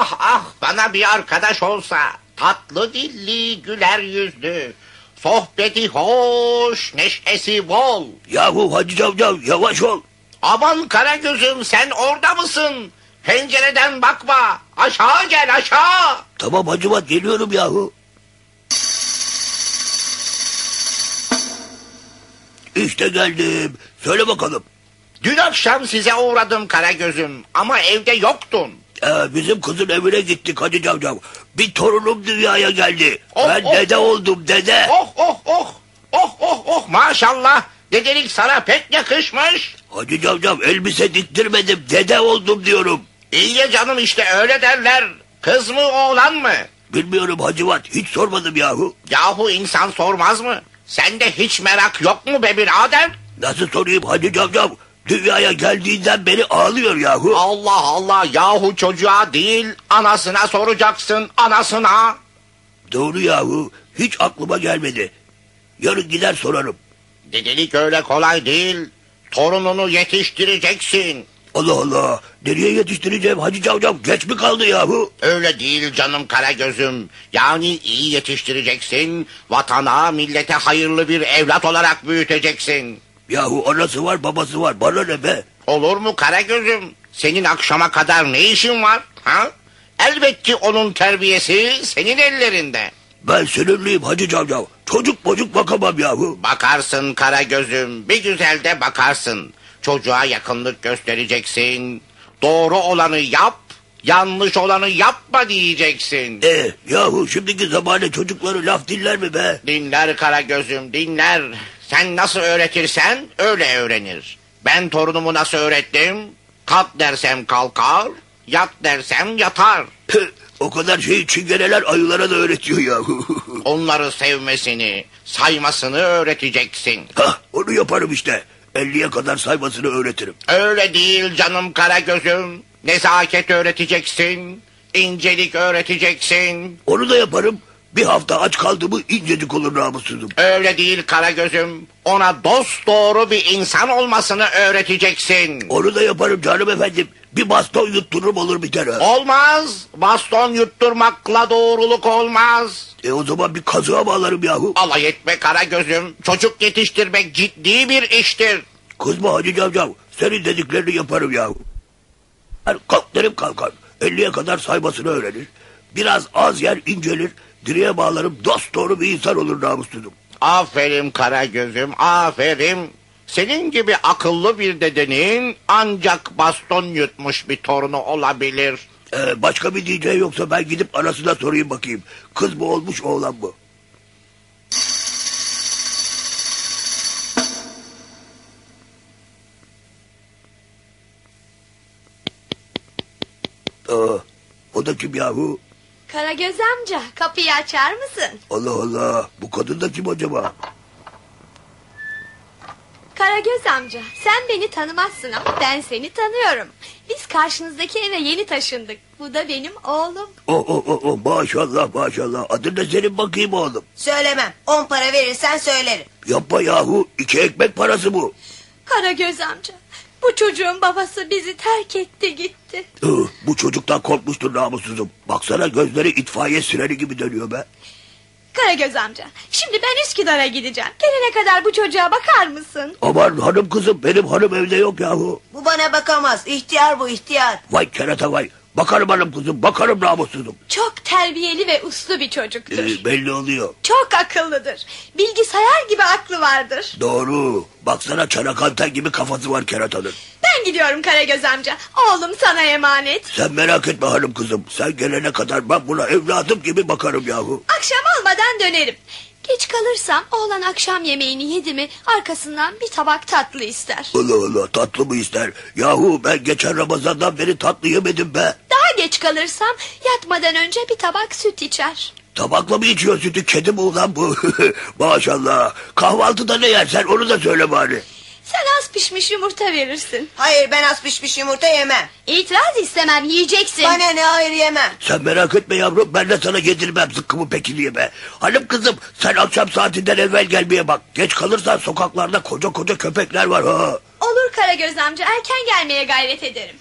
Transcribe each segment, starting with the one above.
Ah ah bana bir arkadaş olsa tatlı dilli güler yüzlü sohbeti hoş neşesi bol. Yahu Hacı Cavcav yavaş ol. Aman Karagöz'üm sen orada mısın? Pencereden bakma aşağı gel aşağı. Tamam Hacıvat geliyorum yahu. İşte geldim. Söyle bakalım. Dün akşam size uğradım Karagöz'üm ama evde yoktun. Ee, bizim kızın evine gittik Hacı Cavcav. Bir torunum dünyaya geldi. Oh, ben oh, dede oh. oldum dede. Oh oh oh oh oh oh maşallah dedelik sana pek yakışmış. Hacı Cavcav elbise diktirmedim dede oldum diyorum. İyi ya canım işte öyle derler. Kız mı oğlan mı? Bilmiyorum Hacıvat hiç sormadım yahu. Yahu insan sormaz mı? Sende hiç merak yok mu be birader? Nasıl sorayım Hacı Cavcav? Dünyaya geldiğinden beri ağlıyor yahu. Allah Allah yahu çocuğa değil anasına soracaksın anasına. Doğru yahu. Hiç aklıma gelmedi. Yarın gider sorarım. Dedelik öyle kolay değil. Torununu yetiştireceksin. Allah Allah. Nereye yetiştireceğim Hacı Cavcav? Geç mi kaldı yahu? Öyle değil canım Karagöz'üm. Yani iyi yetiştireceksin. Vatana, millete hayırlı bir evlat olarak büyüteceksin. Yahu anası var babası var. Bana ne be? Olur mu Karagöz'üm? Senin akşama kadar ne işin var? Ha? Elbette onun terbiyesi senin ellerinde. Ben sinirliyim Hacı Cavcav. Çocuk bocuk bakamam yahu. Bakarsın Karagöz'üm, bir güzel de bakarsın. Çocuğa yakınlık göstereceksin. Doğru olanı yap, yanlış olanı yapma diyeceksin. E yahu şimdiki zamane çocukları laf dinler mi be? Dinler Karagöz'üm, dinler. Sen nasıl öğretirsen öyle öğrenir. Ben torunumu nasıl öğrettim? Kalk dersem kalkar, yat dersem yatar. Püh, o kadar şeyi çingeneler ayılara da öğretiyor yahu. Onları sevmesini, saymasını öğreteceksin. Hah onu yaparım işte. 50'ye kadar saymasını öğretirim. Öyle değil canım Karagöz'üm. Nezaket öğreteceksin, incelik öğreteceksin. Onu da yaparım. Bir hafta aç kaldı mı incecik olur namussuzum. Öyle değil Karagöz'üm. Ona dost doğru bir insan olmasını öğreteceksin. Onu da yaparım canım efendim. Bir baston yuttururum olur biter ha. Olmaz. Baston yutturmakla doğruluk olmaz. E o zaman bir kazığa bağlarım yahu. Alay etme Karagöz'üm. Çocuk yetiştirmek ciddi bir iştir. Kızma Hacı Cavcav. Senin dediklerini yaparım yahu. Hani kalk derim kalkar. 50'ye kadar saymasını öğrenir. Biraz az yer incelir. Direğe bağlarım dost doğru bir insan olur namussuzum. Aferin Karagöz'üm, aferin. Senin gibi akıllı bir dedenin ancak baston yutmuş bir torunu olabilir. Ee, başka bir diyeceği yoksa ben gidip anasına sorayım bakayım. Kız mı olmuş oğlan mı? Aa, o da kim yahu? Karagöz amca kapıyı açar mısın? Allah Allah bu kadın da kim acaba? Karagöz amca sen beni tanımazsın ama ben seni tanıyorum. Biz karşınızdaki eve yeni taşındık. Bu da benim oğlum. O o o o maşallah maşallah. Adın ne senin bakayım oğlum? Söylemem. On para verirsen söylerim. Yapma yahu iki ekmek parası bu. Karagöz amca bu çocuğun babası bizi terk etti gitti. Ih, bu çocuktan korkmuştur namussuzum. Baksana gözleri itfaiye sireni gibi dönüyor be. Karagöz amca şimdi ben Üsküdar'a gideceğim. Gelene kadar bu çocuğa bakar mısın? Aman hanım kızım benim hanım evde yok yahu. Bu bana bakamaz. İhtiyar bu ihtiyar. Vay kerata vay. Bakarım hanım kızım bakarım namussuzum. Çok terbiyeli ve uslu bir çocuktur. Ee, belli oluyor. Çok akıllıdır. Bilgisayar gibi aklı vardır. Doğru. Baksana çanak anten gibi kafası var keratanın. Ben gidiyorum Karagöz amca. Oğlum sana emanet. Sen merak etme hanım kızım. Sen gelene kadar ben buna evladım gibi bakarım yahu. Akşam olmadan dönerim. Geç kalırsam oğlan akşam yemeğini yedi mi arkasından bir tabak tatlı ister. Allah Allah tatlı mı ister? Yahu ben geçen Ramazan'dan beri tatlı yemedim be. Daha geç kalırsam yatmadan önce bir tabak süt içer. Tabakla mı içiyor sütü kedi mi ulan bu? Maşallah. Kahvaltıda ne yersen onu da söyle bari. Pişmiş yumurta verirsin. Hayır ben az pişmiş yumurta yemem. İtiraz istemem yiyeceksin. Bana ne hayır yemem. Sen merak etme yavrum ben de sana yedirmem zıkkımı pekiliye be. Hanım kızım sen akşam saatinden evvel gelmeye bak. Geç kalırsan sokaklarda koca koca köpekler var ha. Olur Karagöz amca erken gelmeye gayret ederim.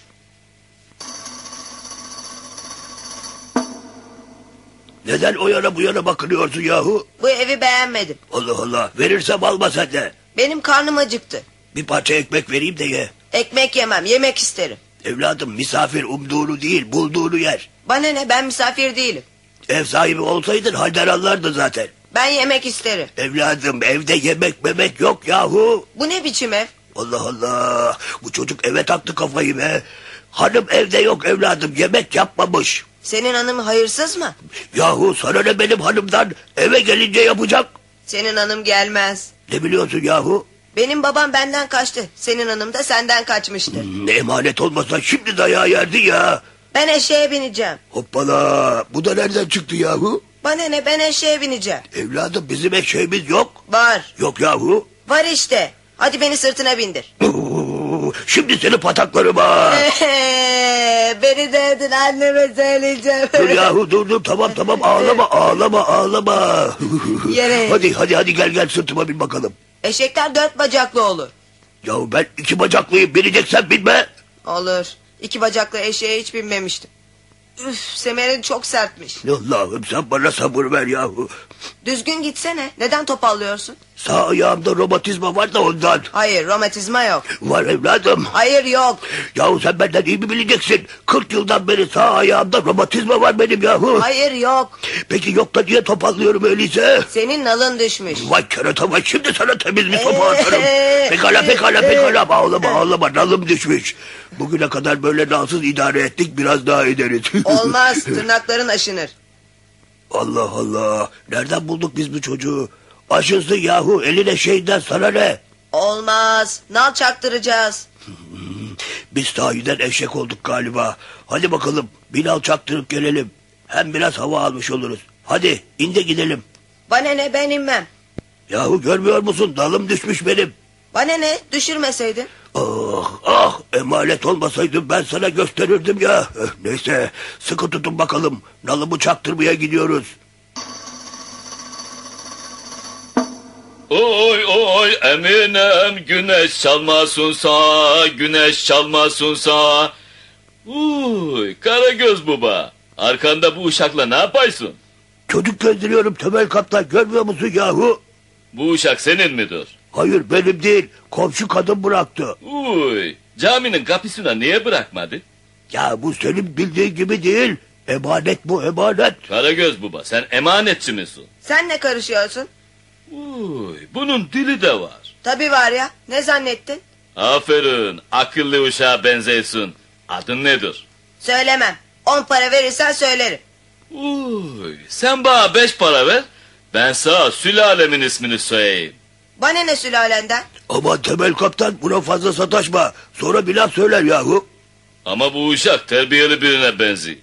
Neden o yana bu yana bakınıyorsun yahu? Bu evi beğenmedim. Allah Allah. Verirsem alma sen de. Benim karnım acıktı. Bir parça ekmek vereyim de ye. Ekmek yemem yemek isterim. Evladım misafir umduğunu değil bulduğunu yer. Bana ne ben misafir değilim. Ev sahibi olsaydın Haydar anlardı zaten. Ben yemek isterim. Evladım evde yemek memek yok yahu. Bu ne biçim ev? Allah Allah. Bu çocuk eve taktı kafayı be. Hanım evde yok evladım yemek yapmamış. Senin hanım hayırsız mı? Yahu sana ne benim hanımdan eve gelince yapacak. Senin hanım gelmez. Ne biliyorsun yahu? Benim babam benden kaçtı. Senin hanım da senden kaçmıştır. Ne emanet olmasa şimdi dayağı yerdi ya. Ben eşeğe bineceğim. Hoppala bu da nereden çıktı yahu? Bana ne ben eşeğe bineceğim. Evladım bizim eşeğimiz yok. Var. Yok yahu. Var işte. Hadi beni sırtına bindir. Şimdi seni pataklarıma. beni dövdün anneme söyleyeceğim. dur yahu dur dur tamam tamam ağlama ağlama ağlama. Yere. hadi hadi hadi gel gel sırtıma bin bakalım. Eşekler dört bacaklı olur. Yahu ben iki bacaklıyım bineceksen binme. Olur. İki bacaklı eşeğe hiç binmemiştim. Üf, semerin çok sertmiş. Allah'ım sen bana sabır ver yahu. Düzgün gitsene. Neden topallıyorsun? Sağ ayağımda romatizma var da ondan. Hayır, romatizma yok. Var evladım. Hayır yok. Yahu sen benden iyi mi bileceksin? 40 yıldan beri sağ ayağımda romatizma var benim yahu. Hayır yok. Peki yok da niye topallıyorum öyleyse? Senin nalın düşmüş. Vay kerata vay şimdi sana temiz bir sopa atarım. Pekala pekala pekala ağlama ağlama nalım düşmüş. Bugüne kadar böyle nalsız idare ettik biraz daha ederiz. Olmaz, tırnakların aşınır. Allah Allah. Nereden bulduk biz bu çocuğu? Aşınsın yahu eline şeyden sana ne? Olmaz, nal çaktıracağız. Biz sahiden eşek olduk galiba. Hadi bakalım binal çaktırıp gelelim. Hem biraz hava almış oluruz. Hadi in de gidelim. Bana ne ben inmem. Yahu görmüyor musun dalım düşmüş benim. Bana ne düşürmeseydin. Ah ah emanet olmasaydım ben sana gösterirdim ya. Eh, Neyse sıkı tutun bakalım. Nalımı çaktırmaya gidiyoruz. Oy oy eminem güneş çalmasın sağ güneş çalmasın sağ. Uy Karagöz baba arkanda bu uşakla ne yapaysın? Çocuk gönderiyorum temel kaptan görmüyor musun yahu? Bu uşak senin midir? Hayır benim değil komşu kadın bıraktı. Uy caminin kapısına niye bırakmadı? Ya bu senin bildiğin gibi değil. Emanet bu emanet. Karagöz baba sen emanetçi misin? Sen ne karışıyorsun? Uy bunun dili de var. Tabii var ya, ne zannettin? Aferin akıllı uşağa benzeyorsun. Adın nedir? Söylemem. On para verirsen söylerim. Uy sen bana beş para ver. Ben sana sülalemin ismini söyleyeyim. Bana ne sülalenden? Aman temel kaptan buna fazla sataşma. Sonra bir laf söyler yahu. Ama bu uşak terbiyeli birine benziyor.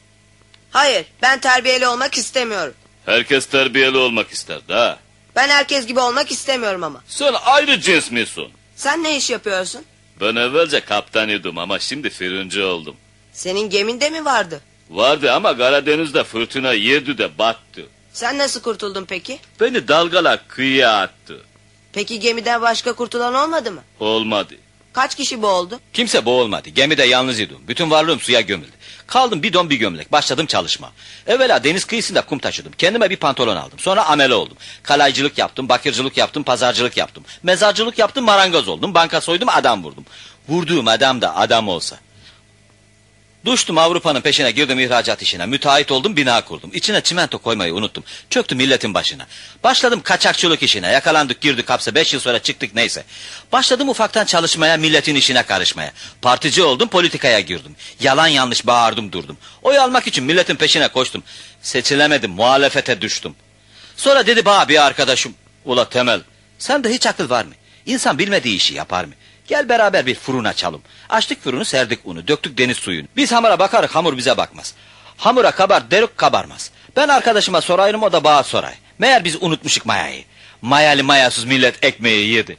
Hayır, ben terbiyeli olmak istemiyorum. Herkes terbiyeli olmak ister da. Ben herkes gibi olmak istemiyorum ama. Sen ayrı cins misin? Sen ne iş yapıyorsun? Ben evvelce kaptan idim ama şimdi fırıncı oldum. Senin geminde mi vardı? Vardı ama Karadeniz'de fırtına yedi de battı. Sen nasıl kurtuldun peki? Beni dalgalar kıyıya attı. Peki gemiden başka kurtulan olmadı mı? Olmadı. Kaç kişi boğuldu? Kimse boğulmadı. Gemide yalnız idim. Bütün varlığım suya gömüldü. Kaldım bidon bir gömlek. Başladım çalışma. Evvela deniz kıyısında kum taşıdım. Kendime bir pantolon aldım. Sonra amele oldum. Kalaycılık yaptım, bakırcılık yaptım, pazarcılık yaptım. Mezarcılık yaptım, marangoz oldum. Banka soydum, adam vurdum. Vurduğum adam da adam olsa. Düştüm Avrupa'nın peşine girdim ihracat işine. Müteahhit oldum bina kurdum. İçine çimento koymayı unuttum. Çöktüm milletin başına. Başladım kaçakçılık işine. Yakalandık girdik hapse. Beş yıl sonra çıktık neyse. Başladım ufaktan çalışmaya milletin işine karışmaya. Partici oldum politikaya girdim. Yalan yanlış bağırdım durdum. Oy almak için milletin peşine koştum. Seçilemedim muhalefete düştüm. Sonra dedi bana bir arkadaşım. Ula Temel sende hiç akıl var mı? İnsan bilmediği işi yapar mı? Gel beraber bir fırın açalım. Açtık fırını serdik unu döktük deniz suyunu. Biz hamura bakarız hamur bize bakmaz. Hamura kabar deruk kabarmaz. Ben arkadaşıma sorayım o da bana soray. Meğer biz unutmuşuk mayayı. Mayalı mayasız millet ekmeği yedi.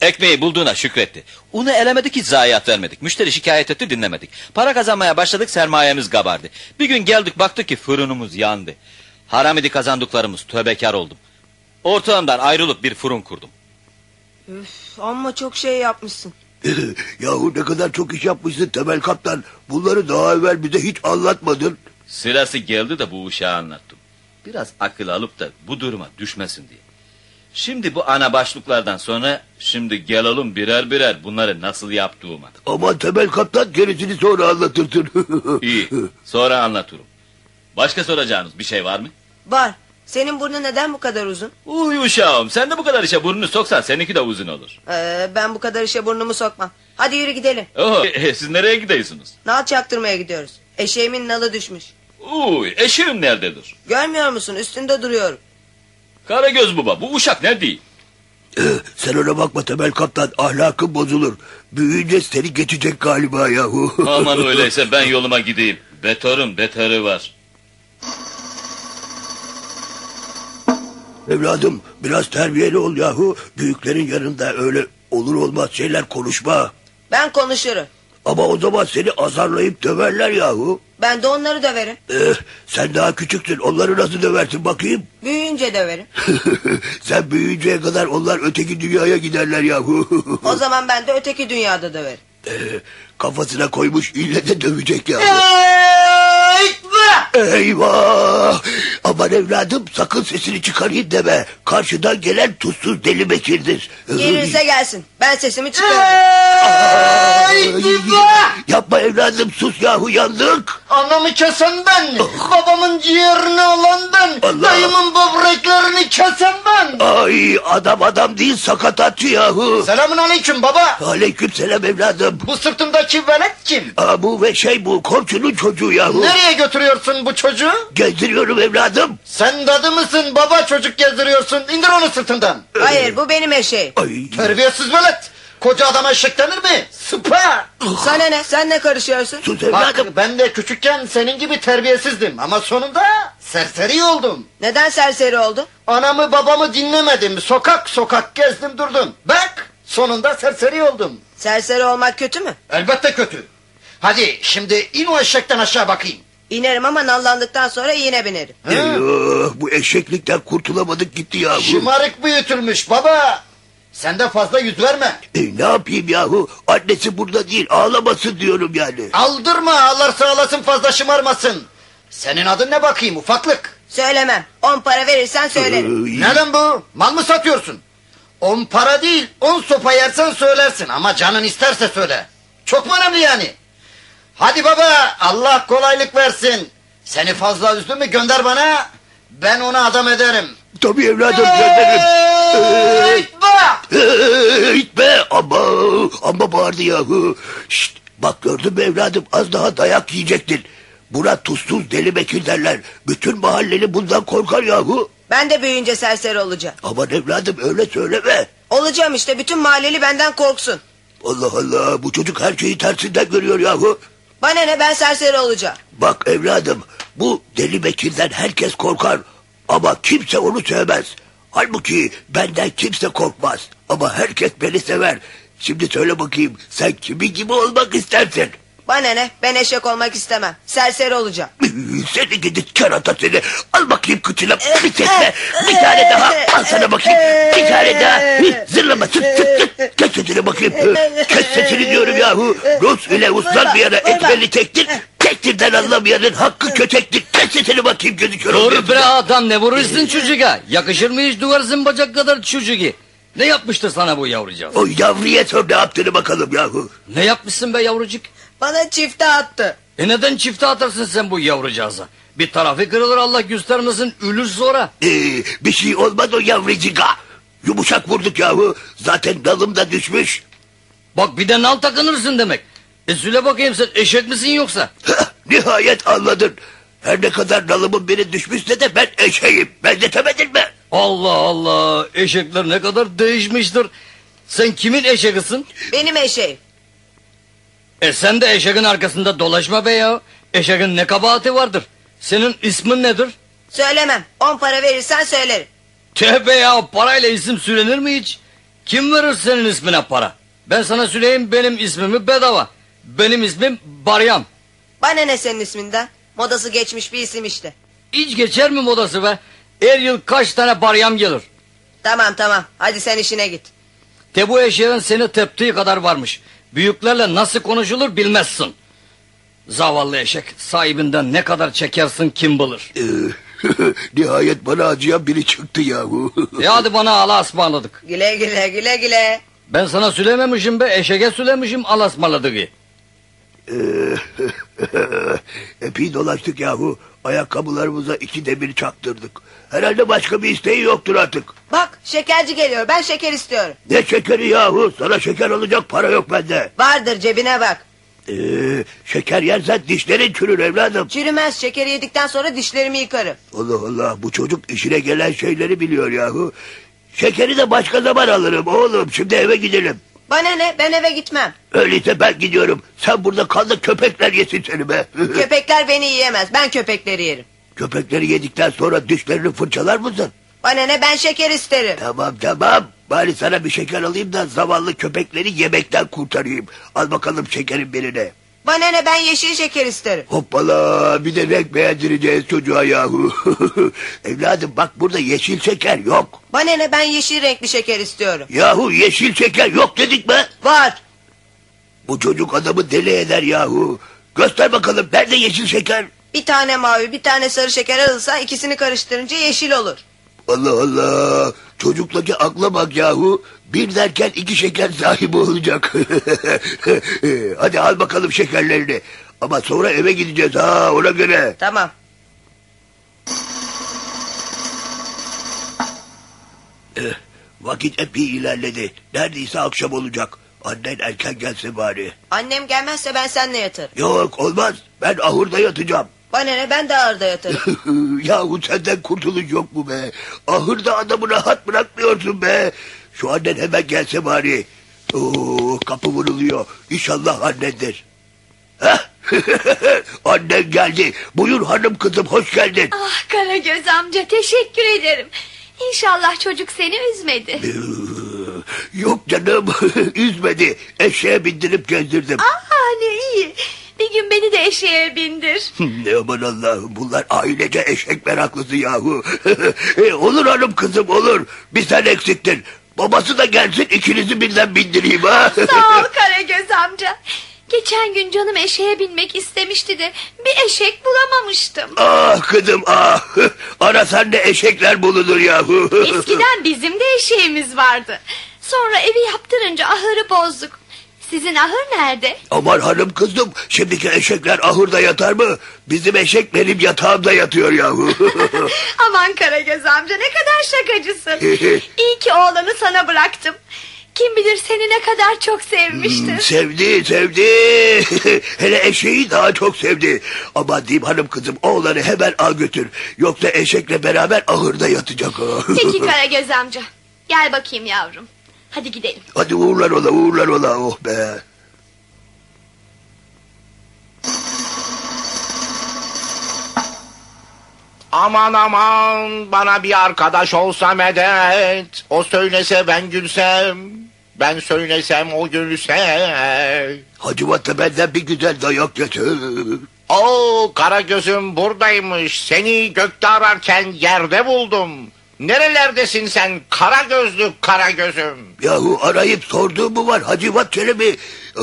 Ekmeği bulduğuna şükretti. Unu elemedik hiç zayiat vermedik. Müşteri şikayet etti dinlemedik. Para kazanmaya başladık sermayemiz kabardı. Bir gün geldik baktık ki fırınımız yandı. Haram idi kazandıklarımız tövbekar oldum. Ortağımdan ayrılıp bir fırın kurdum. Üf, amma çok şey yapmışsın. Yahu ne kadar çok iş yapmışsın temel kaptan. Bunları daha evvel bize hiç anlatmadın. Sırası geldi de bu uşağı anlattım. Biraz akıl alıp da bu duruma düşmesin diye. Şimdi bu ana başlıklardan sonra şimdi gelelim birer birer bunları nasıl yaptığıma. Aman temel kaptan gerisini sonra anlatırsın. İyi sonra anlatırım. Başka soracağınız bir şey var mı? Var. Senin burnun neden bu kadar uzun? Uy uşağım sen de bu kadar işe burnunu soksan seninki de uzun olur. Ee, ben bu kadar işe burnumu sokmam. Hadi yürü gidelim. Oho, siz nereye gidiyorsunuz? Nal çaktırmaya gidiyoruz. Eşeğimin nalı düşmüş. Uy eşeğim nerededir? Görmüyor musun? Üstünde duruyorum. Karagöz baba bu uşak nerede? Ee, Sen ona bakma temel kaptan ahlakın bozulur. Büyüyünce seni geçecek galiba yahu. Aman öyleyse ben yoluma gideyim. Beterim beteri var. Evladım biraz terbiyeli ol yahu. Büyüklerin yanında öyle olur olmaz şeyler konuşma. Ben konuşurum. Ama o zaman seni azarlayıp döverler yahu. Ben de onları döverim. Eh, sen daha küçüksün onları nasıl döversin bakayım. Büyüyünce döverim. sen büyüyünceye kadar onlar öteki dünyaya giderler yahu. O zaman ben de öteki dünyada döverim. Eh, kafasına koymuş ille de dövecek yahu. Eyvah! Aman evladım sakın sesini çıkarayım deme. Karşıdan gelen tuzsuz deli Bekir'dir. Gelirse gelsin. Ben sesimi çıkarırım. Ay, Yapma evladım sus yahu yandık. Anamı kesen ben. Babamın ciğerini alan ben. Allah. Dayımın böbreklerini kesen ben. Ay adam adam değil sakatatçı yahu. Selamun aleyküm baba. Aleyküm selam evladım. Bu sırtımdaki velet kim? Aa, bu ve şey bu komşunun çocuğu yahu. Nereye götürüyorsun bu çocuğu? Gezdiriyorum evladım. Sen dadı mısın baba çocuk gezdiriyorsun. İndir onu sırtından. Hayır bu benim eşeğim. Ay, Terbiyesiz velet. Koca adama eşek denir mi? Sıpa. Sana ne? Sen ne karışıyorsun? sus Bak evladım. ben de küçükken senin gibi terbiyesizdim. Ama sonunda serseri oldum. Neden serseri oldun? Anamı babamı dinlemedim. Sokak sokak gezdim durdum. Bak sonunda serseri oldum. Serseri olmak kötü mü? Elbette kötü. Hadi şimdi in o eşekten aşağı bakayım. İnerim ama nallandıktan sonra yine binerim. Ha? Eyvah, bu eşeklikten kurtulamadık gitti yahu. Şımarık büyütülmüş baba. Sen de fazla yüz verme. E, ne yapayım yahu? Annesi burada değil ağlamasın diyorum yani. Aldırma ağlarsa ağlasın fazla şımarmasın. Senin adın ne bakayım ufaklık? Söylemem. On para verirsen söylerim. Ay, Neden bu? Mal mı satıyorsun? On para değil on sopa yersen söylersin ama canın isterse söyle. Çok mu önemli yani? Hadi baba Allah kolaylık versin. Seni fazla üzdü mü gönder bana. Ben onu adam ederim. Tabii evladım gönderirim. Hey be ama ama bağırdı yahu. Şşt, bak gördün mü evladım az daha dayak yiyecektin. Buna tuzsuz deli bekir derler. Bütün mahalleli bundan korkar yahu. Ben de büyüyünce serseri olacağım. Aman evladım öyle söyleme. Olacağım işte bütün mahalleli benden korksun. Allah Allah bu çocuk her şeyi tersinden görüyor yahu. Bana ne ben serseri olacağım. Bak evladım bu deli Bekir'den herkes korkar. Ama kimse onu sevmez. Halbuki benden kimse korkmaz. Ama herkes beni sever. Şimdi söyle bakayım sen kimin gibi olmak istersin? Bana ne ben eşek olmak istemem. Serseri olacağım. Seni gidi kerata seni. Al bakayım kıçına bir tekme. Bir tane daha. Al sana bakayım. Bir tane daha. Zırlama tut tut tut. Kes sesini bakayım. Kes sesini diyorum yahu. Rus ile uslanmayana etmeli tektir. Tektirden anlamayanın hakkı kötektir. Kes sesini bakayım gözü kör olmayasın. bre adam ne vurursun çocuğa? Yakışır mı hiç duvar zımbacak kadar çocuğu? Ne yapmıştı sana bu yavrucağız? O yavruya sor ne yaptığını bakalım yahu. Ne yapmışsın be yavrucuk? Bana çifte attı. E neden çifte atarsın sen bu yavrucağıza? Bir tarafı kırılır Allah göstermesin ölür sonra. Ee, bir şey olmaz o yavrucika. Yumuşak vurduk yahu. Zaten dalım da düşmüş. Bak bir de nal takınırsın demek. E söyle bakayım sen eşek misin yoksa? Nihayet anladın. Her ne kadar nalımın biri düşmüşse de ben eşeğim. Benzetemedin mi? Allah Allah eşekler ne kadar değişmiştir. Sen kimin eşeğisin? Benim eşeğim. E sen de eşeğin arkasında dolaşma be ya. Eşeğin ne kabahati vardır? Senin ismin nedir? Söylemem. On para verirsen söylerim. Tövbe ya parayla isim söylenir mi hiç? Kim verir senin ismine para? Ben sana söyleyeyim benim ismimi bedava. Benim ismim Baryam. Bana ne senin isminden? Modası geçmiş bir isim işte. Hiç geçer mi modası be? Her yıl kaç tane Baryam gelir? Tamam tamam. Hadi sen işine git. Te bu eşeğin seni teptiği kadar varmış. Büyüklerle nasıl konuşulur bilmezsin. Zavallı eşek sahibinden ne kadar çekersin kim bilir. Ee, Nihayet bana acıyan biri çıktı yahu. E hadi bana ala ısmarladık. Güle güle güle güle. Ben sana söylememişim be eşeğe söylemişim ala ısmarladık. Epey dolaştık yahu. Ayakkabılarımıza iki demir çaktırdık. Herhalde başka bir isteği yoktur artık. Bak şekerci geliyor ben şeker istiyorum. Ne şekeri yahu? Sana şeker alacak para yok bende. Vardır cebine bak. Ee, şeker yersen dişlerin çürür evladım. Çürümez şekeri yedikten sonra dişlerimi yıkarım. Allah Allah bu çocuk işine gelen şeyleri biliyor yahu. Şekeri de başka zaman alırım oğlum. Şimdi eve gidelim. Bana ne ben eve gitmem. Öyleyse ben gidiyorum. Sen burada kal da köpekler yesin seni be. Köpekler beni yiyemez ben köpekleri yerim. Köpekleri yedikten sonra dişlerini fırçalar mısın? Bana ne ben şeker isterim. Tamam tamam. Bari sana bir şeker alayım da zavallı köpekleri yemekten kurtarayım. Al bakalım şekerin birine. Bana ne ben yeşil şeker isterim. Hoppala bir de renk beğendireceğiz çocuğa yahu. Evladım bak burada yeşil şeker yok. Bana ne ben yeşil renkli şeker istiyorum. Yahu yeşil şeker yok dedik mi? Var. Bu çocuk adamı deli eder yahu. Göster bakalım nerede yeşil şeker? Bir tane mavi bir tane sarı şeker alırsa ikisini karıştırınca yeşil olur. Allah Allah. Çocuktaki akla bak yahu. Bir derken iki şeker sahibi olacak. Hadi al bakalım şekerlerini. Ama sonra eve gideceğiz ha ona göre. Tamam. Vakit epey ilerledi. Neredeyse akşam olacak. Annen erken gelse bari. Annem gelmezse ben seninle yatarım. Yok olmaz. Ben ahurda yatacağım. Bana ne ben de ağırda yatarım. Yahu senden kurtuluş yok mu be? Ahırda adamı rahat bırakmıyorsun be. Şu annen hemen gelse bari. Oo, kapı vuruluyor. İnşallah annendir. Heh. Annen geldi. Buyur hanım kızım hoş geldin. Ah Karagöz amca teşekkür ederim. İnşallah çocuk seni üzmedi. Ee, Yok canım üzmedi. Eşeğe bindirip gezdirdim. Aa ne iyi. Bir gün beni de eşeğe bindir. Ne aman Allah'ım bunlar ailece eşek meraklısı yahu. E, olur hanım kızım olur. Bir sen eksiktin. Babası da gelsin ikinizi birden bindireyim ha. Sağ ol Karagöz amca. Geçen gün canım eşeğe binmek istemişti de bir eşek bulamamıştım. ah kızım ah. Arasan da eşekler bulunur yahu. Eskiden bizim de eşeğimiz vardı. Sonra evi yaptırınca ahırı bozduk. Sizin ahır nerede? Aman hanım kızım şimdiki eşekler ahırda yatar mı? Bizim eşek benim yatağımda yatıyor yahu. Aman Karagöz amca ne kadar şakacısın. İyi ki oğlanı sana bıraktım. Kim bilir seni ne kadar çok sevmiştir. sevdi sevdi. Hele eşeği daha çok sevdi. Ama diyeyim hanım kızım oğlanı hemen al götür. Yoksa eşekle beraber ahırda yatacak o. Peki Karagöz amca. Gel bakayım yavrum. Hadi gidelim. Hadi uğurlar ola uğurlar ola oh be. Aman aman bana bir arkadaş olsa medet. O söylese ben gülsem. Ben söylesem o gülse. Hacivat'ta benden bir güzel dayak getir. Oo kara gözüm buradaymış. Seni gökte ararken yerde buldum. Nerelerdesin sen kara gözlü kara gözüm? Yahu arayıp sorduğum mu var Hacivat Çelebi? Ah,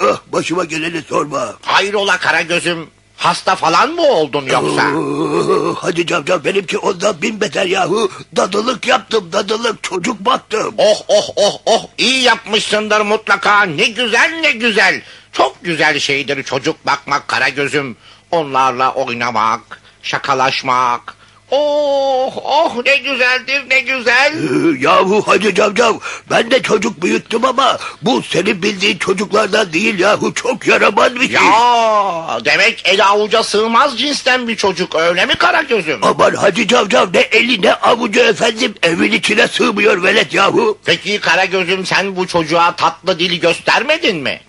ah, başıma geleni sorma. Hayrola kara gözüm? Hasta falan mı oldun yoksa? Ah, Hacı Cavcav benimki ondan bin beter yahu. Dadılık yaptım dadılık çocuk baktım. Oh oh oh oh iyi yapmışsındır mutlaka. Ne güzel ne güzel. Çok güzel şeydir çocuk bakmak kara gözüm. Onlarla oynamak, şakalaşmak. Oh oh ne güzeldir ne güzel. Yahu Hacı Cavcav ben de çocuk büyüttüm ama bu senin bildiğin çocuklardan değil yahu çok yaramaz bir şey. Ya demek el avuca sığmaz cinsten bir çocuk öyle mi kara gözüm? Aman Hacı Cavcav ne eli ne avucu efendim evin içine sığmıyor velet yahu. Peki kara gözüm sen bu çocuğa tatlı dil göstermedin mi?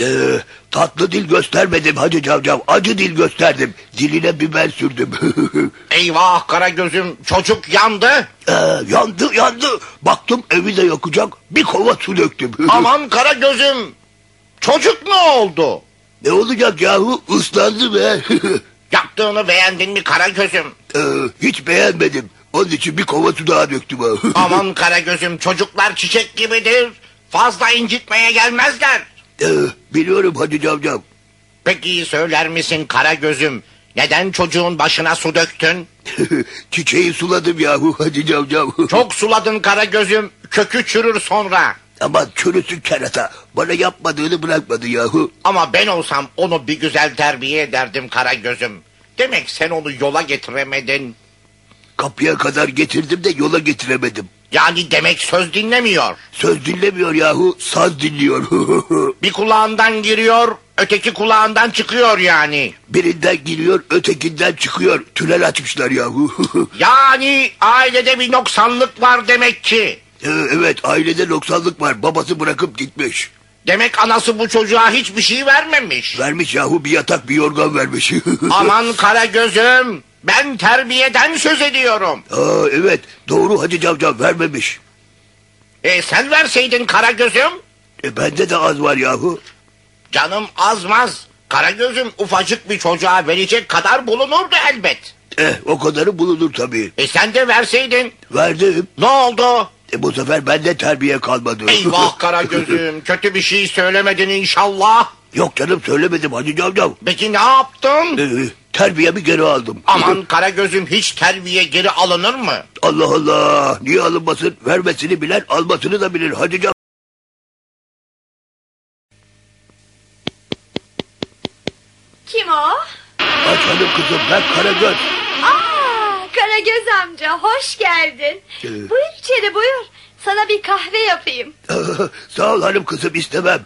Ee, tatlı dil göstermedim Hacı Cavcav acı dil gösterdim diline biber sürdüm. Eyvah kara gözüm çocuk yandı. Ee, yandı yandı baktım evi de yakacak bir kova su döktüm. Aman kara gözüm. Çocuk ne oldu? ne olacak yahu ıslandı be. Yaptığını beğendin mi kara gözüm? Ee, hiç beğenmedim onun için bir kova su daha döktüm. Aman kara gözüm çocuklar çiçek gibidir. Fazla incitmeye gelmezler. Ee, biliyorum Hacı Cavcav. Peki söyler misin kara gözüm? Neden çocuğun başına su döktün? Çiçeği suladım yahu Hacı Cavcav. Çok suladın kara gözüm. Kökü çürür sonra. Aman çürüsün kerata. Bana yapmadığını bırakmadı yahu. Ama ben olsam onu bir güzel terbiye ederdim kara gözüm. Demek sen onu yola getiremedin. Kapıya kadar getirdim de yola getiremedim. Yani demek söz dinlemiyor. Söz dinlemiyor yahu, saz dinliyor. Bir kulağından giriyor, öteki kulağından çıkıyor yani. Birinden giriyor, ötekinden çıkıyor. Tünel açmışlar yahu. Yani ailede bir noksanlık var demek ki. Ee, evet, ailede noksanlık var. Babası bırakıp gitmiş. Demek anası bu çocuğa hiçbir şey vermemiş. Vermiş yahu bir yatak bir yorgan vermiş. Aman kara gözüm. Ben terbiyeden söz ediyorum. Aa, evet, doğru Hacı Cavcav vermemiş. E sen verseydin kara gözüm. E, bende de az var yahu. Canım azmaz. Kara gözüm ufacık bir çocuğa verecek kadar bulunurdu elbet. Eh, o kadarı bulunur tabii. E sen de verseydin. Verdim. Ne oldu? E, bu sefer bende terbiye kalmadı. Eyvah kara gözüm. Kötü bir şey söylemedin inşallah. Yok canım söylemedim Hacı Cavcav. Peki ne yaptın? Ee, terbiyemi geri aldım. Aman kara gözüm hiç terbiye geri alınır mı? Allah Allah. Niye alınmasın? Vermesini bilen almasını da bilir. Hacı Cav- Kim o? Açalım kızım ben Karagöz. Aa, Karagöz amca hoş geldin. Ee. Buyur içeri buyur. Sana bir kahve yapayım. Sağ ol hanım kızım istemem.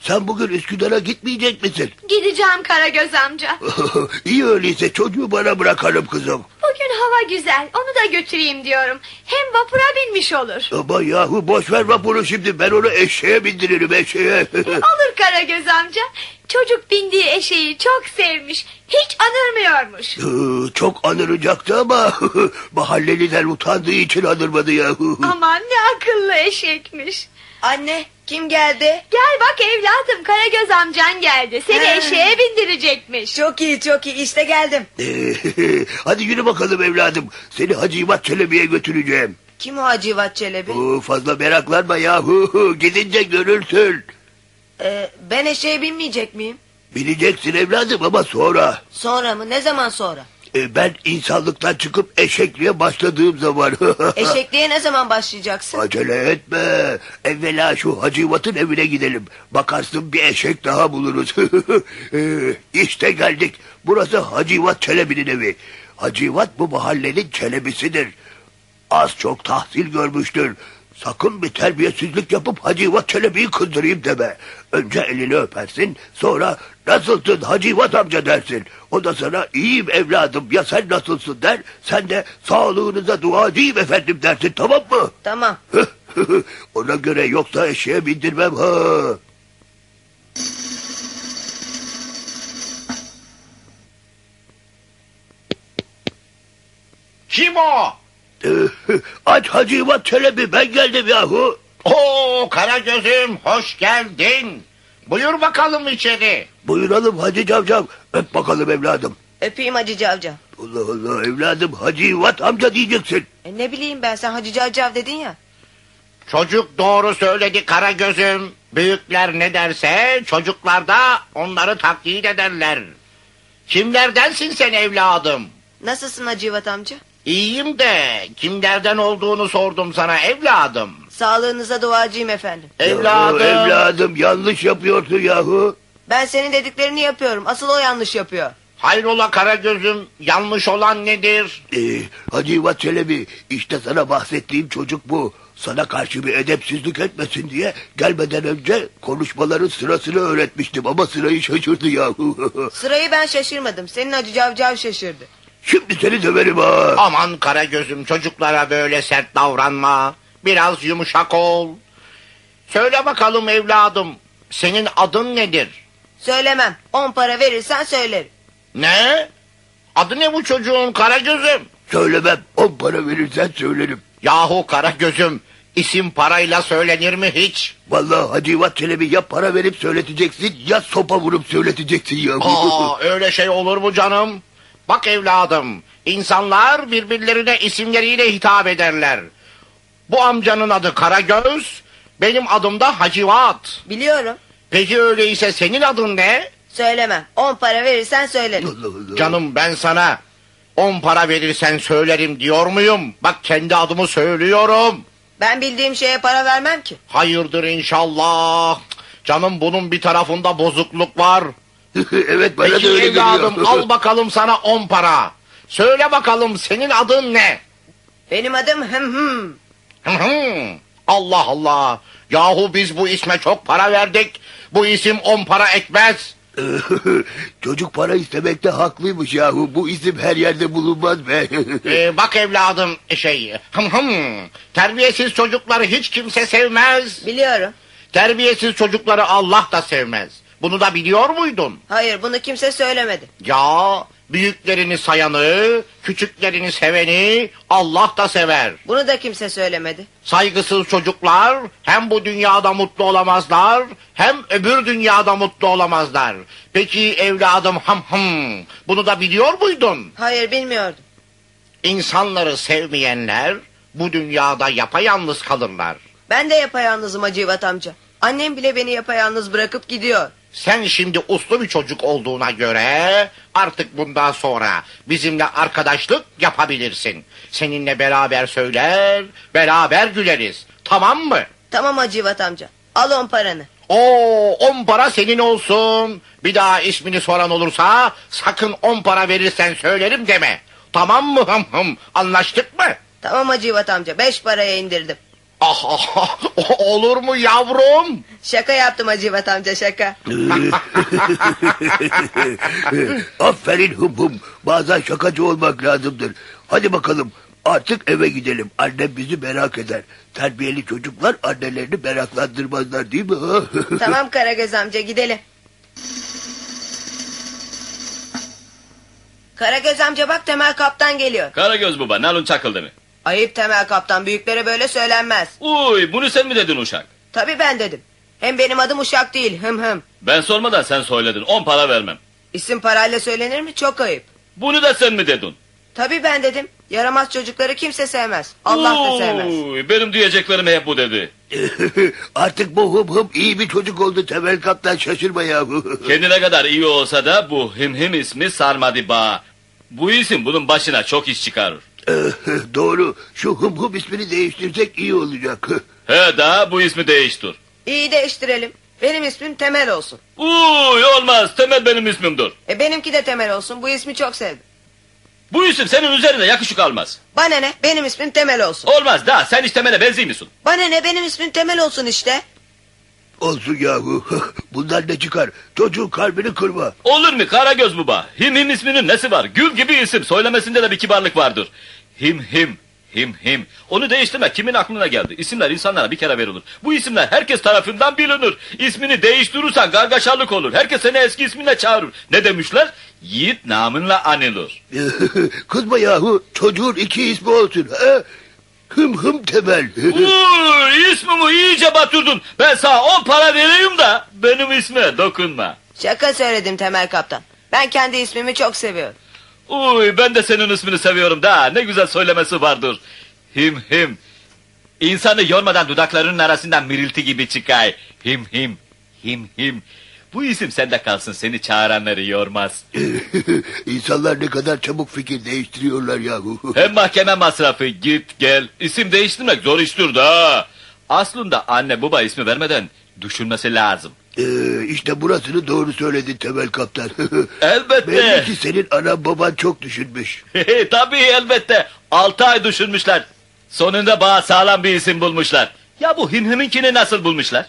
Sen bugün Üsküdar'a gitmeyecek misin? Gideceğim Karagöz amca. İyi öyleyse çocuğu bana bırak hanım kızım. Bugün hava güzel onu da götüreyim diyorum. Hem vapura binmiş olur. Ama yahu boş ver vapuru şimdi ben onu eşeğe bindiririm eşeğe. Olur Karagöz amca. Çocuk bindiği eşeği çok sevmiş. Hiç anırmıyormuş. Ee, Çok anıracaktı ama mahalleliler utandığı için anırmadı yahu. Aman ne akıllı eşekmiş. Anne kim geldi? Gel bak evladım Karagöz amcan geldi. Seni He. eşeğe bindirecekmiş. Çok iyi çok iyi işte geldim. Hadi yürü bakalım evladım. Seni Hacı İvat Çelebi'ye götüreceğim. Kim o Hacivat Çelebi? Oo, fazla meraklanma yahu. Gidince görürsün. Ee, ben eşeğe binmeyecek miyim? Bileceksin evladım ama sonra. Sonra mı? Ne zaman sonra? Ee, ben insanlıktan çıkıp eşekliğe başladığım zaman. Eşekliğe ne zaman başlayacaksın? Acele etme. Evvela şu Hacı İvat'ın evine gidelim. Bakarsın bir eşek daha buluruz. ee, işte geldik. Burası Hacı İvat Çelebi'nin evi. Hacı İvat bu mahallenin çelebisidir. Az çok tahsil görmüştür. Sakın bir terbiyesizlik yapıp Hacı İvat Çelebi'yi kızdırayım deme. Önce elini öpersin, sonra nasılsın Hacı İvat amca dersin. O da sana iyiyim evladım ya sen nasılsın der. Sen de sağlığınıza duacıyım efendim dersin tamam mı? Tamam. Ona göre yoksa eşeğe bindirmem ha. Kim o? Aç Hacı Çelebi ben geldim yahu. Oo kara gözüm hoş geldin. Buyur bakalım içeri. Buyuralım Hacı Cavcav. Öp bakalım evladım. Öpeyim Hacı Cavcav. Allah Allah evladım Hacı İvat amca diyeceksin. E, ne bileyim ben sen Hacı Cavcav dedin ya. Çocuk doğru söyledi kara gözüm. Büyükler ne derse çocuklar da onları taklit ederler. Kimlerdensin sen evladım? Nasılsın Hacivat amca? İyiyim de kimlerden olduğunu sordum sana evladım. Sağlığınıza duacıyım efendim. Evladım. Yahu evladım yanlış yapıyorsun yahu. Ben senin dediklerini yapıyorum. Asıl o yanlış yapıyor. Hayrola kara gözüm yanlış olan nedir? Ee, Hacı İvat Çelebi işte sana bahsettiğim çocuk bu. Sana karşı bir edepsizlik etmesin diye gelmeden önce konuşmaların sırasını öğretmiştim ama sırayı şaşırdı yahu. Sırayı ben şaşırmadım. Senin Hacı Cavcav şaşırdı. Şimdi seni döverim ha. Aman kara gözüm çocuklara böyle sert davranma. Biraz yumuşak ol. Söyle bakalım evladım senin adın nedir? Söylemem. On para verirsen söylerim. Ne? Adı ne bu çocuğun kara gözüm? Söylemem on para verirsen söylerim. Yahu kara gözüm isim parayla söylenir mi hiç? Vallahi Hacı İvat Çelebi ya para verip söyleteceksin ya sopa vurup söyleteceksin yahu. Aa, öyle şey olur mu canım? Bak evladım, insanlar birbirlerine isimleriyle hitap ederler. Bu amcanın adı Karagöz, benim adım da Hacivat. Biliyorum. Peki öyleyse senin adın ne? Söylemem. On para verirsen söylerim. Canım ben sana on para verirsen söylerim diyor muyum? Bak kendi adımı söylüyorum. Ben bildiğim şeye para vermem ki. Hayırdır inşallah. Canım bunun bir tarafında bozukluk var. evet bana Peki da öyle evladım geliyor. al bakalım sana on para. Söyle bakalım senin adın ne? Benim adım hım hım. Hı hı. Allah Allah. Yahu biz bu isme çok para verdik. Bu isim on para etmez. Çocuk para istemekte haklıymış yahu. Bu isim her yerde bulunmaz be. Ee, bak evladım şey hım hım. Terbiyesiz çocukları hiç kimse sevmez. Biliyorum. Terbiyesiz çocukları Allah da sevmez. Bunu da biliyor muydun? Hayır bunu kimse söylemedi. Ya büyüklerini sayanı, küçüklerini seveni Allah da sever. Bunu da kimse söylemedi. Saygısız çocuklar hem bu dünyada mutlu olamazlar hem öbür dünyada mutlu olamazlar. Peki evladım hım hım bunu da biliyor muydun? Hayır bilmiyordum. İnsanları sevmeyenler bu dünyada yapayalnız kalırlar. Ben de yapayalnızım Hacivat amca. Annem bile beni yapayalnız bırakıp gidiyor. Sen şimdi uslu bir çocuk olduğuna göre artık bundan sonra bizimle arkadaşlık yapabilirsin. Seninle beraber söyler, beraber güleriz. Tamam mı? Tamam Hacivat amca. Al on paranı. Oo, on para senin olsun. Bir daha ismini soran olursa sakın on para verirsen söylerim deme. Tamam mı hım hım? Anlaştık mı? Tamam Hacivat amca. Beş paraya indirdim. Ah, ah, ah, olur mu yavrum? Şaka yaptım Hacivat amca şaka. Aferin hım hım. Bazen şakacı olmak lazımdır. Hadi bakalım artık eve gidelim. Annem bizi merak eder. Terbiyeli çocuklar annelerini meraklandırmazlar değil mi? tamam Karagöz amca gidelim. Karagöz amca bak Temel Kaptan geliyor. Karagöz baba nalın çakıldı mı? Ayıp Temel Kaptan büyüklere böyle söylenmez. Uy bunu sen mi dedin uşak? Tabii ben dedim. Hem benim adım Uşak değil hım hım. Ben sormadan sen söyledin on para vermem. İsim parayla söylenir mi? Çok ayıp. Bunu da sen mi dedin? Tabii ben dedim. Yaramaz çocukları kimse sevmez. Allah da sevmez. Uy, benim diyeceklerim hep bu dedi. artık bu hım hım iyi bir çocuk oldu. Temel kaptan şaşırma yahu. Kendine kadar iyi olsa da bu him him ismi sarmadı bağ. Bu isim bunun başına çok iş çıkarır. Doğru. Şu hım hım ismini değiştirsek iyi olacak. He da bu ismi değiştir. İyi değiştirelim. Benim ismim Temel olsun. Uy olmaz temel benim ismimdir. E benimki de Temel olsun. Bu ismi çok sevdim. Bu isim senin üzerine yakışık almaz. Bana ne? Benim ismim Temel olsun. Olmaz da sen hiç temele benziyor musun? Bana ne? Benim ismim Temel olsun işte. Olsun yahu. Bundan ne çıkar? Çocuğun kalbini kırma. Olur mu Karagöz baba? Him him isminin nesi var? Gül gibi isim. Söylemesinde de bir kibarlık vardır. Him him. Him him. Onu değiştirme. Kimin aklına geldi? İsimler insanlara bir kere verilir. Bu isimler herkes tarafından bilinir. İsmini değiştirirsen gargaşarlık olur. Herkes seni eski isminle çağırır. Ne demişler? Yiğit namınla anılır. Kızma yahu. Çocuğun iki ismi olsun. Ha? Hım hım temel. Uy, ismimi iyice batırdın. Ben sana on para vereyim da benim isme dokunma. Şaka söyledim Temel Kaptan. Ben kendi ismimi çok seviyorum. Uy ben de senin ismini seviyorum da ne güzel söylemesi vardır. Him him. İnsanı yormadan dudaklarının arasından mirilti gibi çıkay. Him him. Him him. Bu isim sende kalsın seni çağıranları yormaz. İnsanlar ne kadar çabuk fikir değiştiriyorlar yahu. Hem mahkeme masrafı git gel. İsim değiştirmek zor iştir da. Aslında anne baba ismi vermeden düşünmesi lazım. Ee, işte burasını doğru söyledin Temel Kaptan. Elbette. Belli ki senin anan baban çok düşünmüş. Tabii elbette. Altı ay düşünmüşler. Sonunda bana sağlam bir isim bulmuşlar. Ya bu himhiminkini nasıl bulmuşlar?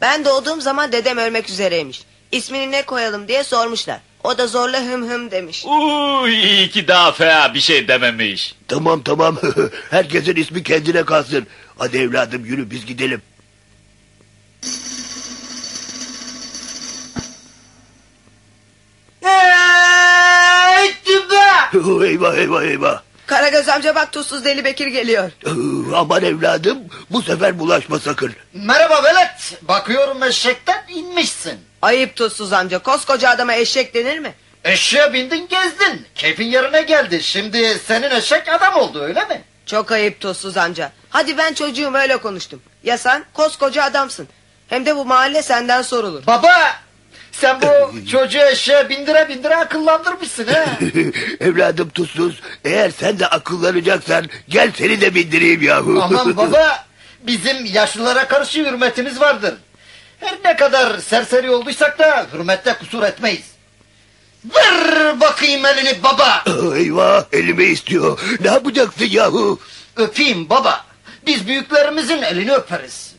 Ben doğduğum zaman dedem ölmek üzereymiş. İsmini ne koyalım diye sormuşlar. O da zorla hım hım demiş. Uy iyi ki daha fea bir şey dememiş. Tamam tamam. Herkesin ismi kendine kalsın. Hadi evladım yürü biz gidelim. Eyvah eyvah eyvah. Karagöz amca bak tuzsuz deli Bekir geliyor. Ee, Aman evladım bu sefer bulaşma sakın. Merhaba velet. Bakıyorum eşekten inmişsin. Ayıp tuzsuz amca koskoca adama eşek denir mi? Eşeğe bindin gezdin. Keyfin yerine geldi. Şimdi senin eşek adam oldu öyle mi? Çok ayıp tuzsuz amca. Hadi ben çocuğum öyle konuştum. Ya sen koskoca adamsın. Hem de bu mahalle senden sorulur. Baba Sen bu çocuğu eşeğe bindire bindire akıllandırmışsın ha. Evladım tuzsuz. Eğer sen de akıllanacaksan gel seni de bindireyim yahu. Aman baba bizim yaşlılara karşı hürmetimiz vardır. Her ne kadar serseri olduysak da hürmette kusur etmeyiz. Ver bakayım elini baba. Eyvah elime istiyor. Ne yapacaksın yahu? Öpeyim baba. Biz büyüklerimizin elini öperiz.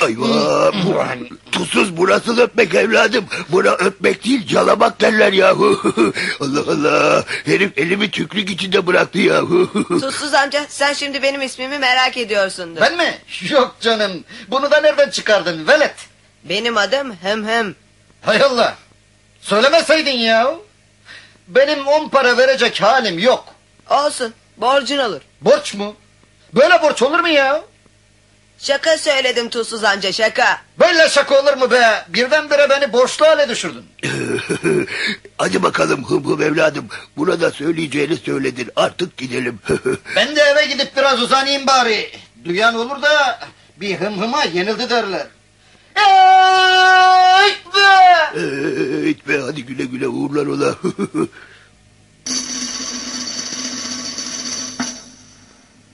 Bu tuzsuz bu nasıl öpmek evladım? Buna öpmek değil calamak derler yahu. Allah Allah herif elimi tükrük içinde bıraktı yahu. Tuzsuz amca sen şimdi benim ismimi merak ediyorsundur. Ben mi? Yok canım. Bunu da nereden çıkardın velet? Benim adım Hem Hem. Hay Allah. Söylemeseydin ya. Benim on para verecek halim yok. Olsun borcun olur. Borç mu? Böyle borç olur mu ya? Şaka söyledim Tuzsuz amca şaka. Böyle şaka olur mu be? Birdenbire beni borçlu hale düşürdün. Hadi bakalım hım hım evladım. Burada söyleyeceğini söyledin artık gidelim. Ben de eve gidip biraz uzanayım bari. Duyan olur da bir hım hıma yenildi derler. Ey be! Evet be hadi güle güle uğurlar ola.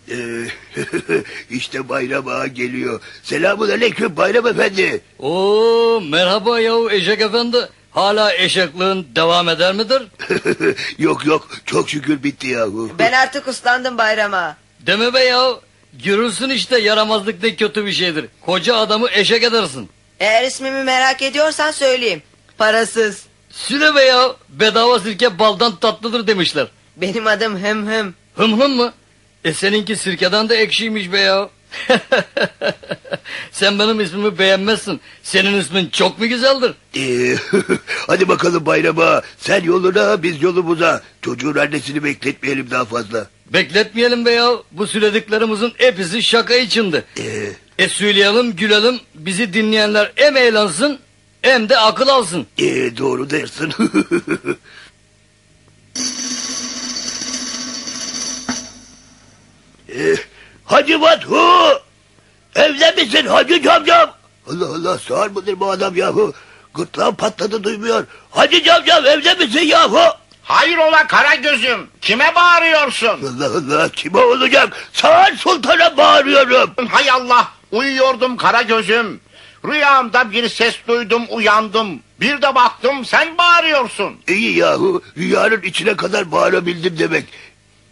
işte Bayram Ağa geliyor. Selamun aleyküm Bayram Efendi. Oo merhaba yahu eşek efendi. Hala eşekliğin devam eder midir? yok yok çok şükür bitti yahu. Ben artık uslandım bayrama. Deme be yahu. Görürsün işte yaramazlık ne kötü bir şeydir. Koca adamı eşek edersin. Eğer ismimi merak ediyorsan söyleyeyim. Parasız. Süle be yahu. Bedava sirke baldan tatlıdır demişler. Benim adım Hem Hem. Hım hım mı? E seninki sirkeden de ekşiymiş be ya. Sen benim ismimi beğenmezsin. Senin ismin çok mu güzeldir? Ee, hadi bakalım Bayram Ağa. Sen yoluna biz yolumuza. Çocuğun annesini bekletmeyelim daha fazla. Bekletmeyelim be ya. Bu söylediklerimizin hepsi şaka içindi. Ee, E söyleyelim gülelim. Bizi dinleyenler hem eğlensin hem de akıl alsın. ee, doğru dersin. ee, Hacı Vathu! Evde misin Hacı Camcam? Allah Allah sağır mıdır bu adam yahu? Gırtlağım patladı duymuyor. Hacı Camcam evde misin yahu? Hayrola kara gözüm? Kime bağırıyorsun? Allah Allah kime olacak? Sağır Sultan'a bağırıyorum. Hay Allah uyuyordum kara gözüm. Rüyamda bir ses duydum uyandım. Bir de baktım sen bağırıyorsun. İyi yahu rüyanın içine kadar bağırabildim demek.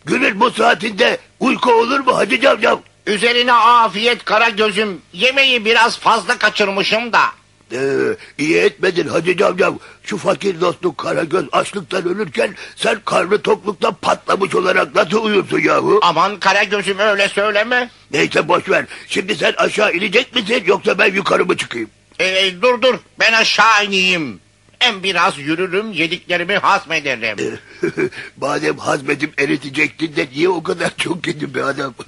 Günün bu saatinde uyku olur mu Hacı Camcam? Üzerine afiyet kara gözüm. Yemeği biraz fazla kaçırmışım da. Ee, iyi etmedin Hacı Camcam. Şu fakir dostun Karagöz açlıktan ölürken sen karnı tokluktan patlamış olarak nasıl uyursun yahu? Aman kara gözüm öyle söyleme. Neyse boş ver. Şimdi sen aşağı inecek misin yoksa ben yukarı mı çıkayım? Ee, dur dur ben aşağı ineyim. Hem biraz yürürüm yediklerimi hazmederim. Madem hazmedim eritecektin de niye o kadar çok yedin be adam?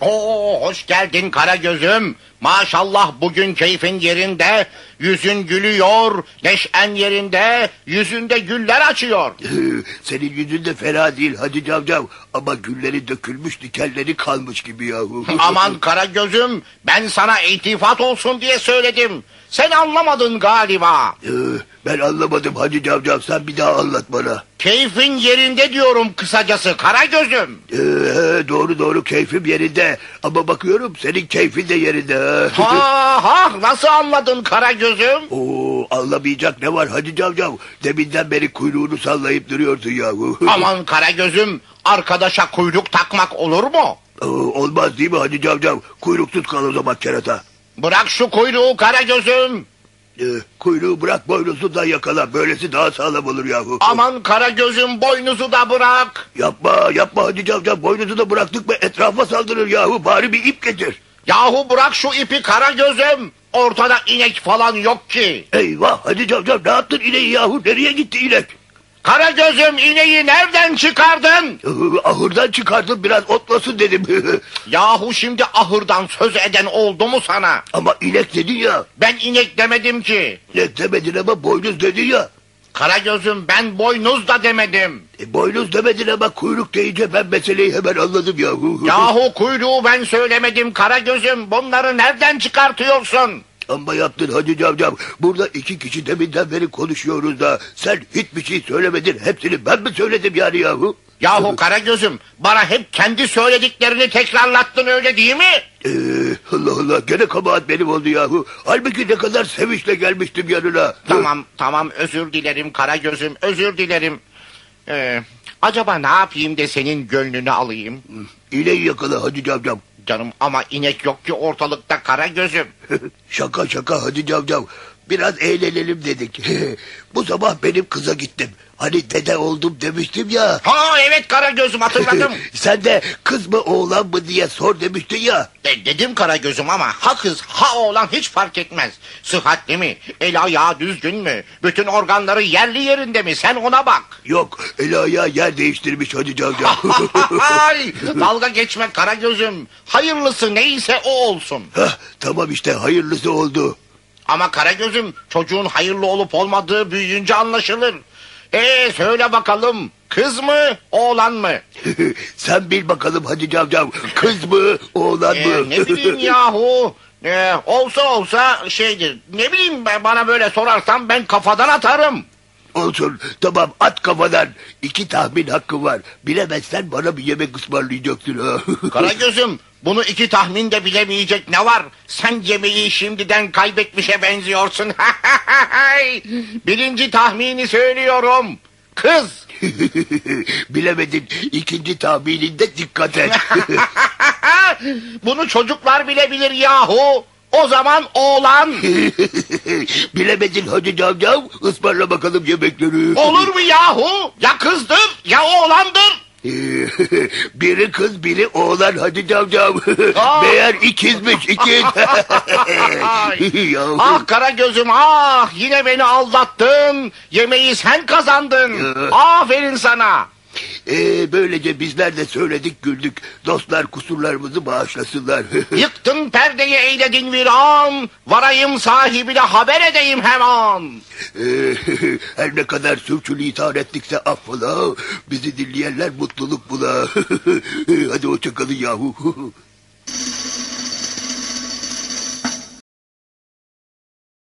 Oo hoş geldin kara gözüm. Maşallah bugün keyfin yerinde, yüzün gülüyor, neşen yerinde, yüzünde güller açıyor. Senin yüzün de fena değil Hacı Camcam. Ama gülleri dökülmüş dikenleri kalmış gibi yahu. Aman kara gözüm, ben sana iltifat olsun diye söyledim. Sen anlamadın galiba. Ee, ben anlamadım Hacı Camcam sen bir daha anlat bana. Keyfin yerinde diyorum kısacası kara gözüm. Ee, doğru doğru keyfim yerinde. Ama bakıyorum senin keyfin de yerinde. Ha ha nasıl anladın kara gözüm? Oo, anlamayacak ne var Hacı Camcam? Deminden beri kuyruğunu sallayıp duruyorsun yahu. Aman kara gözüm, arkadaşa kuyruk takmak olur mu? Oo, olmaz değil mi Hacı Camcam? Kuyruksuz kal o zaman kerata. Bırak şu kuyruğu kara gözüm. Ee, kuyruğu bırak boynuzundan yakala. Böylesi daha sağlam olur yahu. Aman kara gözüm boynuzu da bırak. Yapma yapma Hacı Camcam. Boynuzu da bıraktık mı etrafa saldırır yahu. Bari bir ip getir. Yahu bırak şu ipi kara gözüm. Ortada inek falan yok ki. Eyvah Hacı Camcam ne yaptın ineği yahu? Nereye gitti inek? Kara gözüm ineği nereden çıkardın? Ahırdan çıkardım biraz otlasın dedim. Yahu şimdi ahırdan söz eden oldu mu sana? ama inek dedin ya. Ben inek demedim ki. Ne demedin ama boynuz dedin ya. Kara gözüm ben boynuz da demedim. E, boynuz demedin ama kuyruk deyince ben meseleyi hemen anladım yahu. Yahu kuyruğu ben söylemedim kara gözüm. Bunları nereden çıkartıyorsun? Amma yaptın Hacı Cavcav. Burada iki kişi deminden beri konuşuyoruz da sen hiçbir şey söylemedin. Hepsini ben mi söyledim yani yahu? Yahu kara gözüm bana hep kendi söylediklerini tekrarlattın öyle değil mi? Ee, Allah Allah gene kabahat benim oldu yahu. Halbuki ne kadar sevinçle gelmiştim yanına. Tamam tamam özür dilerim kara gözüm özür dilerim. Ee, acaba ne yapayım de senin gönlünü alayım? İneği yakala Hacı Cavcav. Canım ama inek yok ki ortalıkta kara gözüm. şaka şaka Hacı Cavcav. Biraz eğlenelim dedik. Bu sabah benim kıza gittim. Hani dede oldum demiştim ya. Ha evet kara gözüm hatırladım. Sen de kız mı oğlan mı diye sor demiştin ya. De, dedim kara gözüm ama ha kız ha oğlan hiç fark etmez. Sıhhatli mi? El ayağı düzgün mü? Bütün organları yerli yerinde mi? Sen ona bak. Yok el ayağı yer değiştirmiş Hacı Cavcav. Ay, dalga geçme kara gözüm. Hayırlısı neyse o olsun. Hah, tamam işte hayırlısı oldu. Ama kara gözüm çocuğun hayırlı olup olmadığı büyüyünce anlaşılır. Ee söyle bakalım kız mı oğlan mı? Sen bil bakalım Hacı Cavcav. Kız mı oğlan Ee, mı? ne bileyim yahu. Ee, olsa olsa şeydir. Ne bileyim ben bana böyle sorarsan ben kafadan atarım. Olsun tamam at kafadan. İki tahmin hakkı var. Bilemezsen bana bir yemek ısmarlayacaksın. Karagöz'üm bunu iki tahminde bilemeyecek ne var? Sen yemeği şimdiden kaybetmişe benziyorsun. Birinci tahmini söylüyorum. Kız. Bilemedin. İkinci tahmininde dikkat et. bunu çocuklar bilebilir yahu. O zaman oğlan. Bilemedin Hacı Cavcav. Ismarla bakalım yemekleri. Olur mu yahu? Ya kızdır ya oğlandır. biri kız biri oğlan Hacı Cavcav. Aa! Meğer ikizmiş ikiz. Ah kara gözüm ah yine beni aldattın. Yemeği sen kazandın. Aferin sana. Ee, böylece bizler de söyledik güldük. Dostlar kusurlarımızı bağışlasınlar. Yıktın perdeyi eyledin bir an. Varayım sahibine haber edeyim hemen. Ee, her ne kadar sürçülisan ettikse affola. Bizi dinleyenler mutluluk bula. Hadi hoşçakalın yahu.